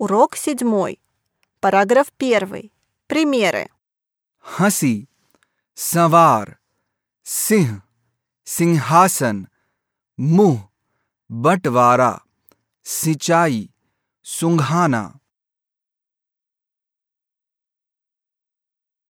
Урок седьмой. Параграф первый. Примеры. हँसी संवार सिंह सिंहासन मुँह बंटवारा सिंचाई सुंघाना